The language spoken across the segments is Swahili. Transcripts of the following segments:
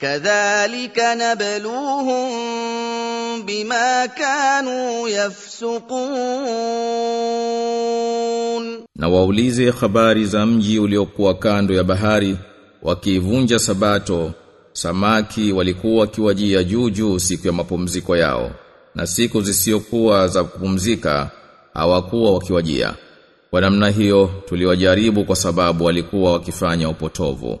كذلك نبلوهم بما كانوا يفسقون na waulize habari za mji uliokuwa kando ya bahari wakiivunja sabato samaki walikuwa wakiwajia juu juu siku ya mapumziko yao na siku zisiokuwa za kupumzika hawakuwa wakiwajia kwa namna hiyo tuliwajaribu kwa sababu walikuwa wakifanya upotovu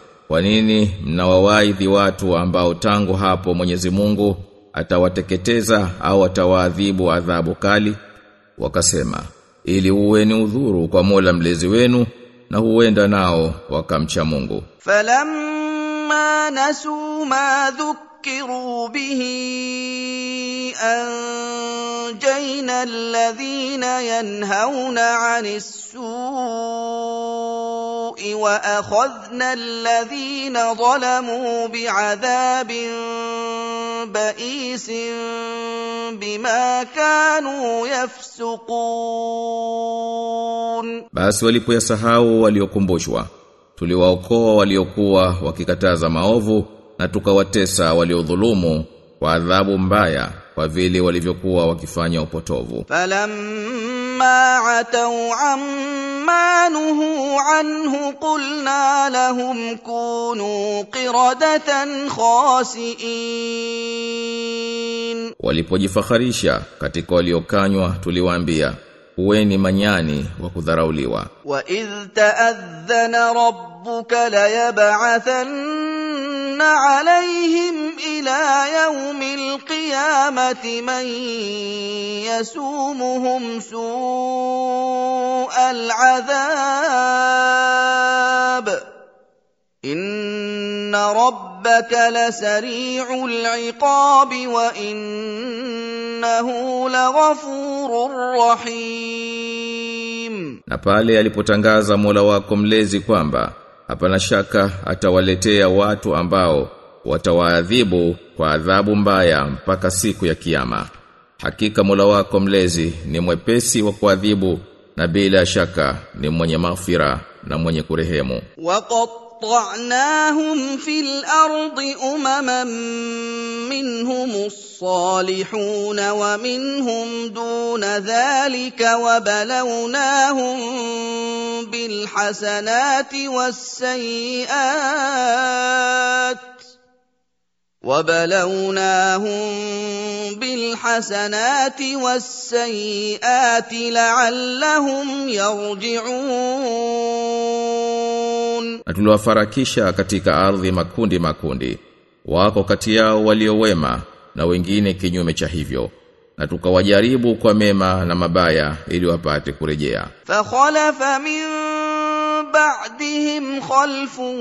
Kwa nini mnawawaidhi watu ambao tangu hapo Mwenyezi Mungu atawateketeza au atawaadhibu adhabu kali? Wakasema, ili uweni udhuru kwa Mola mlezi wenu na huenda nao wakamcha Mungu. Falamma nasu ma dhuk ذكروا به أنجينا الذين ينهون عن السوء وأخذنا الذين ظلموا بعذاب بئيس بما كانوا يفسقون basi walipoyasahau waliokumbushwa. Tuliwaokoa waliokuwa wakikataza maovu na tukawatesa waliodhulumu kwa adhabu mbaya kwa vile walivyokuwa wakifanya upotovu. Falamma atau amma nuhu anhu qulna lahum kunu qiradatan khasiin. Walipojifakharisha katika waliokanywa tuliwaambia huweni manyani wa kudharauliwa. Wa idh ta'adhana rabbuka layab'athan عليهم إلى يوم القيامة من يسومهم سوء العذاب. إن ربك لسريع العقاب وإنه لغفور رحيم. Na pale alipotangaza Mola wako mlezi kwamba hapana shaka atawaletea watu ambao watawaadhibu kwa adhabu mbaya mpaka siku ya kiyama. Hakika mula wako mlezi ni mwepesi wa kuadhibu na bila shaka ni mwenye maghfira na mwenye kurehemu وقطعناهم في الأرض امما منهم الصالحون ومنهم دون ذلك وبلوناهم بالحسنات والسيئات وبلوناهم بالحسنات والسيئات لعلهم يرجعون na tuliwafarakisha katika ardhi makundi makundi. Wako kati yao waliowema na wengine kinyume cha hivyo na tukawajaribu kwa mema na mabaya ili wapate kurejea. Fa khalafa min ba'dihim khalfun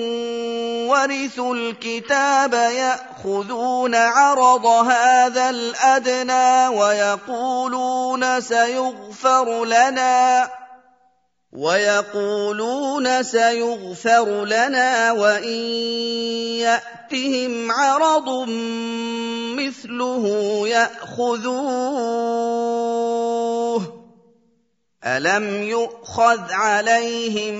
warithu alkitaba ya'khudhuna 'arada hadha aladna wa yaquluna sayughfar lana. ويقولون سيغفر لنا وإن يأتهم عرض مثله يأخذوه ألم يؤخذ عليهم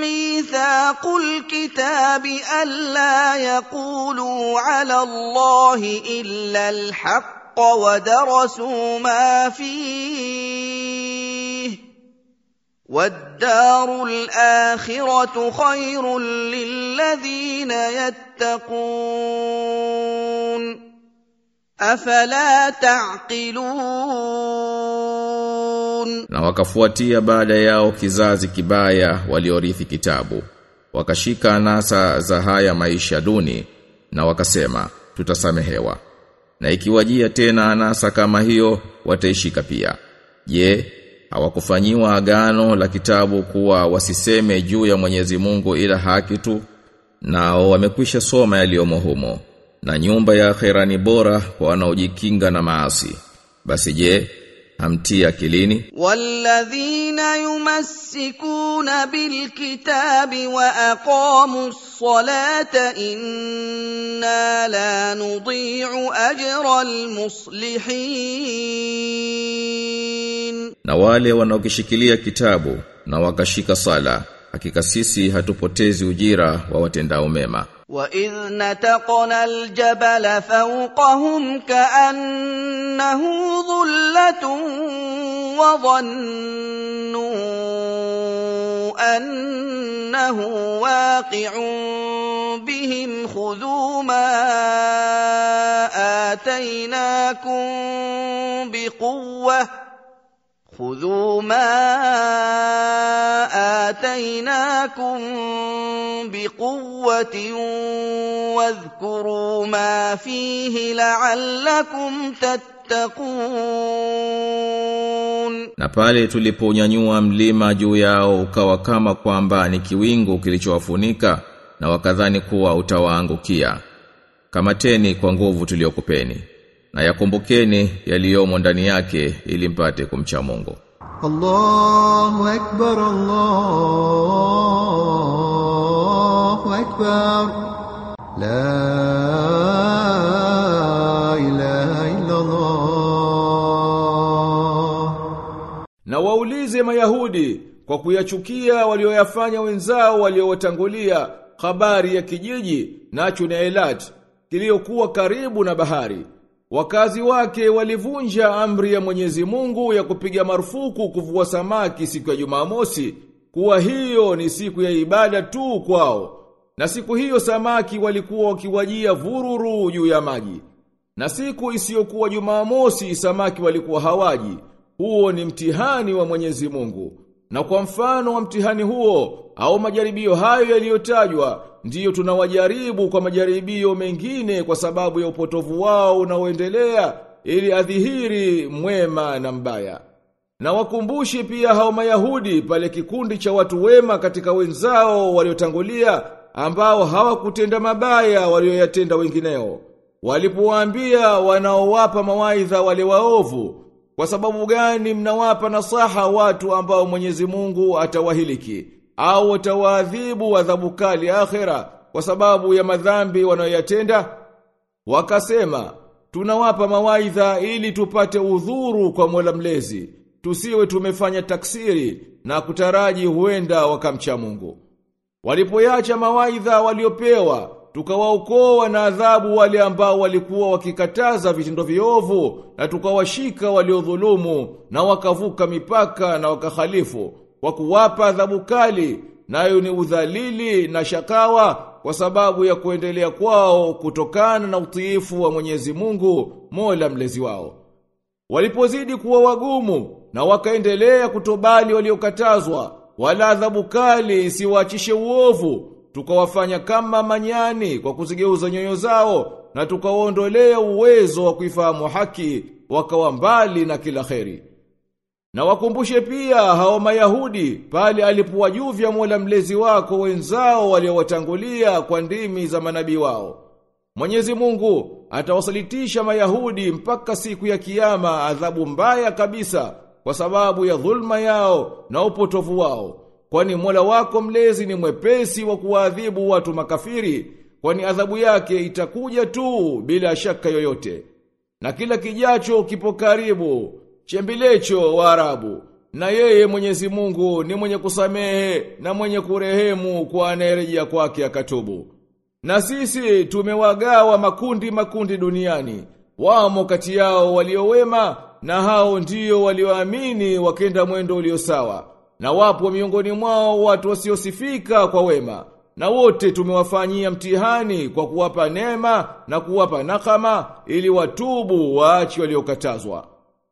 ميثاق الكتاب ألا يقولوا على الله إلا الحق ودرسوا ما فيه والدار الآخرة خير للذين يتقون أفلا تعقلون Na wakafuatia baada yao kizazi kibaya waliorithi kitabu. Wakashika anasa za haya maisha duni na wakasema tutasamehewa. Na ikiwajia tena anasa kama hiyo wataishika pia. Je, hawakufanyiwa agano la kitabu kuwa wasiseme juu ya Mwenyezi Mungu ila haki tu nao wamekwisha soma yaliyomo humo na nyumba ya akhera ni bora kwa wanaojikinga na maasi. Basi je hamtia akilini? Walladhina yumassikuna bilkitabi wa aqamus salata inna la nudhi'u ajra almuslihin na wale wanaokishikilia kitabu na wakashika sala hakika sisi hatupotezi ujira wa watendao mema. Wa idh nataqna aljabala fawqahum ka'annahu dhullatun wa dhannu annahu waqi'un bihim khudhu ma atainakum خذوا ما آتيناكم بقوة واذكروا ما فيه لعلكم تتقون Na pale tuliponyanyua mlima juu yao ukawa kama kwamba ni kiwingu kilichowafunika na wakadhani kuwa utawaangukia. Kamateni kwa nguvu tuliyokupeni. Na yakumbukeni yaliyomo ndani yake ili mpate kumcha Mungu. الله أكبر الله أكبر لا إله إلا الله Na waulize Mayahudi kwa kuyachukia walioyafanya wenzao waliowatangulia habari ya kijiji nacho ni Eilat kiliyokuwa karibu na bahari. Wakazi wake walivunja amri ya Mwenyezi Mungu ya kupiga marufuku kuvua samaki siku ya Jumamosi, kuwa hiyo ni siku ya ibada tu kwao. Na siku hiyo samaki walikuwa wakiwajia vururu juu ya maji. Na siku isiyokuwa Jumamosi samaki walikuwa hawaji. Huo ni mtihani wa Mwenyezi Mungu. Na kwa mfano wa mtihani huo au majaribio hayo yaliyotajwa ndiyo tunawajaribu kwa majaribio mengine kwa sababu ya upotovu wao unaoendelea ili adhihiri mwema na mbaya. Na wakumbushi pia hao Mayahudi pale kikundi cha watu wema katika wenzao waliotangulia ambao hawakutenda mabaya walioyatenda wengineo. Walipowaambia wanaowapa mawaidha wale waovu, kwa sababu gani mnawapa nasaha watu ambao Mwenyezi Mungu atawahiliki au watawaadhibu adhabu kali akhera kwa sababu ya madhambi wanayoyatenda? Wakasema, tunawapa mawaidha ili tupate udhuru kwa Mola mlezi, tusiwe tumefanya taksiri na kutaraji huenda wakamcha Mungu. Walipoyacha mawaidha waliopewa, tukawaokoa na adhabu wale ambao walikuwa wakikataza vitendo viovu na tukawashika waliodhulumu na wakavuka mipaka na wakahalifu kwa kuwapa adhabu kali nayo ni udhalili na shakawa kwa sababu ya kuendelea kwao kutokana na utiifu wa Mwenyezi Mungu Mola mlezi wao. Walipozidi kuwa wagumu na wakaendelea kutobali waliokatazwa, wala adhabu kali isiwaachishe uovu, tukawafanya kama manyani kwa kuzigeuza nyoyo zao na tukawaondolea uwezo wa kuifahamu haki, wakawa mbali na kila kheri. Na wakumbushe pia hao Mayahudi pale alipowajuvya Mola mlezi wako wenzao waliowatangulia kwa ndimi za manabii wao. Mwenyezi Mungu atawasalitisha Mayahudi mpaka siku ya kiyama adhabu mbaya kabisa kwa sababu ya dhulma yao na upotovu wao. Kwani Mola wako mlezi ni mwepesi wa kuwaadhibu watu makafiri, kwani adhabu yake itakuja tu bila shaka yoyote. Na kila kijacho kipo karibu, chembilecho wa Arabu. Na yeye Mwenyezi Mungu ni mwenye kusamehe na mwenye kurehemu kwa anayerejea kwake akatubu. Na sisi tumewagawa makundi makundi duniani. Wamo kati yao waliowema na hao ndio walioamini wakenda mwendo ulio sawa. Na wapo miongoni mwao watu wasiosifika kwa wema. na wote tumewafanyia mtihani kwa kuwapa neema na kuwapa nakama ili watubu waachi waliokatazwa.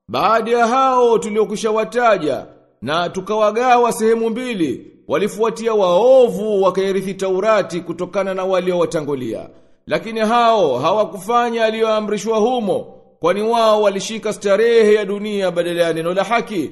Baada ya hao tuliokwisha wataja na tukawagawa sehemu mbili, walifuatia waovu wakairithi Taurati kutokana na waliowatangulia. Lakini hao hawakufanya aliyoamrishwa humo, kwani wao walishika starehe ya dunia badala ya neno la haki,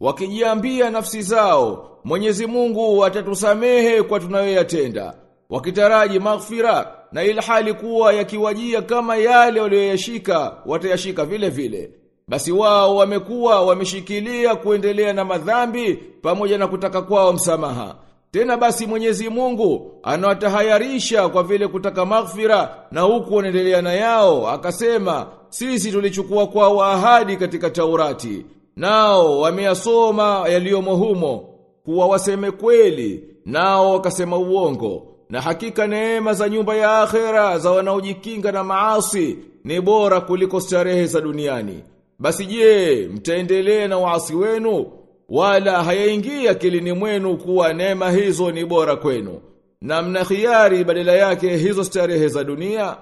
wakijiambia nafsi zao, Mwenyezi Mungu atatusamehe kwa tunayoyatenda, wakitaraji maghfira na ilhali kuwa yakiwajia kama yale walioyashika watayashika vile vile. Basi wao wamekuwa wameshikilia kuendelea na madhambi pamoja na kutaka kwao msamaha. Tena basi Mwenyezi Mungu anawatahayarisha kwa vile kutaka maghfira na huku wanaendelea na yao akasema sisi tulichukua kwao ahadi katika Taurati nao wameyasoma yaliyomo humo kuwa waseme kweli nao wakasema uongo na hakika neema za nyumba ya akhera za wanaojikinga na maasi ni bora kuliko starehe za duniani basi je mtaendelea na waasi wenu? Wala hayaingia kilini mwenu kuwa neema hizo ni bora kwenu. Na mna khiari badala yake hizo starehe za dunia?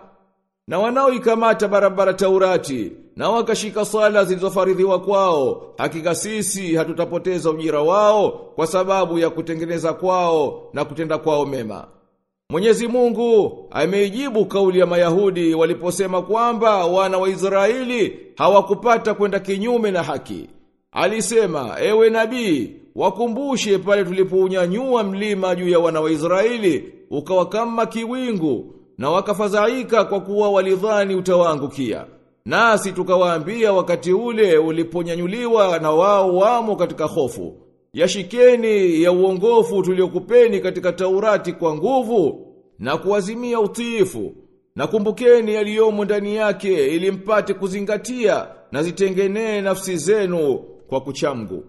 Na wanaoikamata barabara Taurati na wakashika sala zilizofaridhiwa kwao hakika sisi hatutapoteza ujira wao kwa sababu ya kutengeneza kwao na kutenda kwao mema Mwenyezi Mungu ameijibu kauli ya Mayahudi waliposema kwamba wana wa Israeli hawakupata kwenda kinyume na haki. Alisema, ewe nabii, wakumbushe pale tulipounyanyua mlima juu ya wana wa Israeli, ukawa kama kiwingu, na wakafadhaika kwa kuwa walidhani utawaangukia. Nasi tukawaambia wakati ule uliponyanyuliwa na wao wamo katika hofu. Yashikeni ya uongofu tuliokupeni katika Taurati kwa nguvu na kuwazimia utiifu. Na kumbukeni yaliyomo ndani yake ili mpate kuzingatia na zitengenee nafsi zenu kwa kuchamgu.